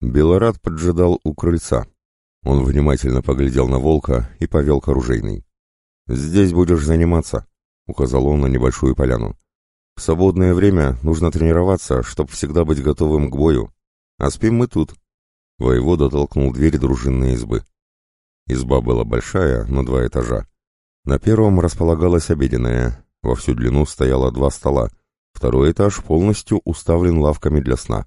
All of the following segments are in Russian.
Белорад поджидал у крыльца. Он внимательно поглядел на волка и повел к оружейной. «Здесь будешь заниматься», — указал он на небольшую поляну. «В свободное время нужно тренироваться, чтобы всегда быть готовым к бою. А спим мы тут». Воевода толкнул дверь дружинной избы. Изба была большая, на два этажа. На первом располагалась обеденная, во всю длину стояло два стола, второй этаж полностью уставлен лавками для сна.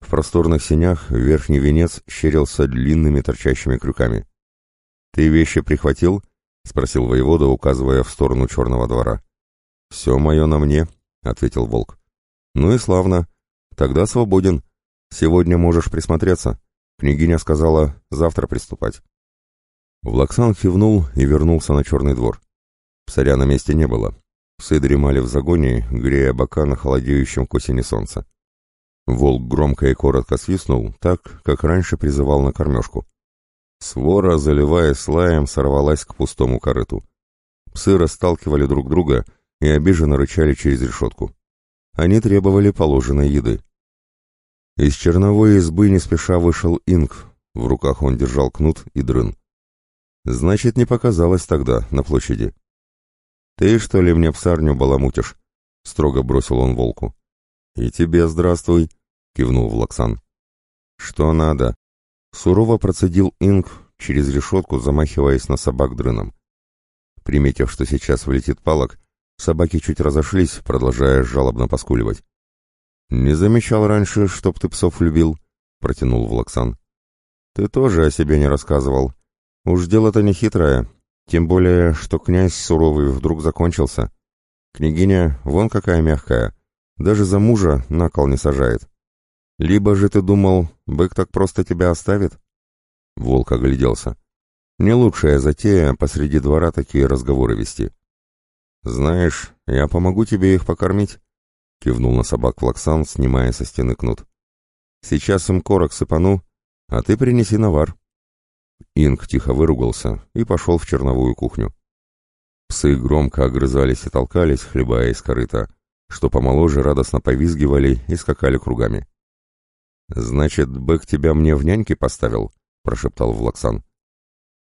В просторных сенях верхний венец щерился длинными торчащими крюками. «Ты вещи прихватил?» — спросил воевода, указывая в сторону черного двора. «Все мое на мне», — ответил волк. «Ну и славно. Тогда свободен. Сегодня можешь присмотреться. Княгиня сказала завтра приступать». Влаксан кивнул и вернулся на черный двор. Псаря на месте не было. Псы дремали в загоне, грея бока на холодеющем к осени солнца. Волк громко и коротко свистнул, так, как раньше призывал на кормежку. Свора, заливая слаем, сорвалась к пустому корыту. Псы расталкивали друг друга и обиженно рычали через решетку. Они требовали положенной еды. Из черновой избы не спеша вышел Инг, в руках он держал кнут и дрын. Значит, не показалось тогда, на площади. «Ты, что ли, мне псарню баламутишь?» — строго бросил он волку. «И тебе здравствуй», — кивнул Влаксан. «Что надо?» — сурово процедил Инг через решетку, замахиваясь на собак дрыном. Приметив, что сейчас влетит палок, собаки чуть разошлись, продолжая жалобно поскуливать. «Не замечал раньше, чтоб ты псов любил», — протянул Влаксан. «Ты тоже о себе не рассказывал. Уж дело-то не хитрое, тем более, что князь суровый вдруг закончился. Княгиня вон какая мягкая, даже за мужа на кол не сажает. Либо же ты думал, бык так просто тебя оставит?» Волк огляделся. «Не лучшая затея посреди двора такие разговоры вести». «Знаешь, я помогу тебе их покормить», — кивнул на собак Флаксан, снимая со стены кнут. «Сейчас им корок сыпану, а ты принеси навар». Инг тихо выругался и пошел в черновую кухню. Псы громко огрызались и толкались, хлебая из корыта, что помоложе радостно повизгивали и скакали кругами. «Значит, бык тебя мне в няньки поставил?» — прошептал Влаксан.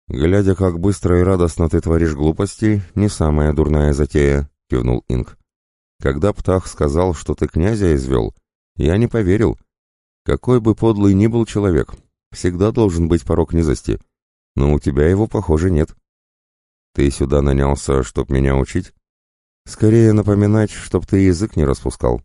«Глядя, как быстро и радостно ты творишь глупости, не самая дурная затея», — кивнул Инг. «Когда Птах сказал, что ты князя извел, я не поверил. Какой бы подлый ни был человек, Всегда должен быть порог низости, но у тебя его, похоже, нет. Ты сюда нанялся, чтоб меня учить? Скорее напоминать, чтоб ты язык не распускал.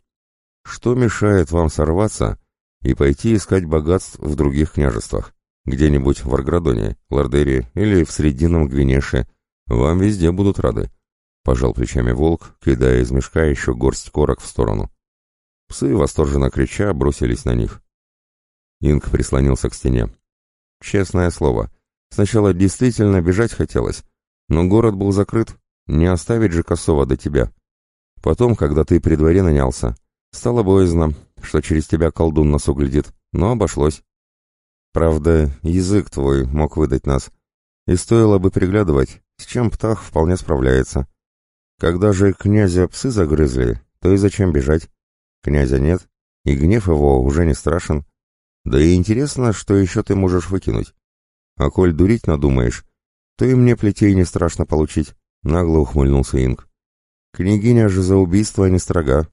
Что мешает вам сорваться и пойти искать богатств в других княжествах? Где-нибудь в Арградоне, Лордере или в Срединном Гвинеше. Вам везде будут рады. Пожал плечами волк, кидая из мешка еще горсть корок в сторону. Псы, восторженно крича, бросились на них. Инг прислонился к стене. Честное слово, сначала действительно бежать хотелось, но город был закрыт, не оставить же косого до тебя. Потом, когда ты при дворе нанялся, стало боязно, что через тебя колдун нас углядит, но обошлось. Правда, язык твой мог выдать нас, и стоило бы приглядывать, с чем птах вполне справляется. Когда же князя псы загрызли, то и зачем бежать? Князя нет, и гнев его уже не страшен. Да и интересно, что еще ты можешь выкинуть. А коль дурить надумаешь, то и мне плетей не страшно получить, — нагло ухмыльнулся Инг. Княгиня же за убийство не строга.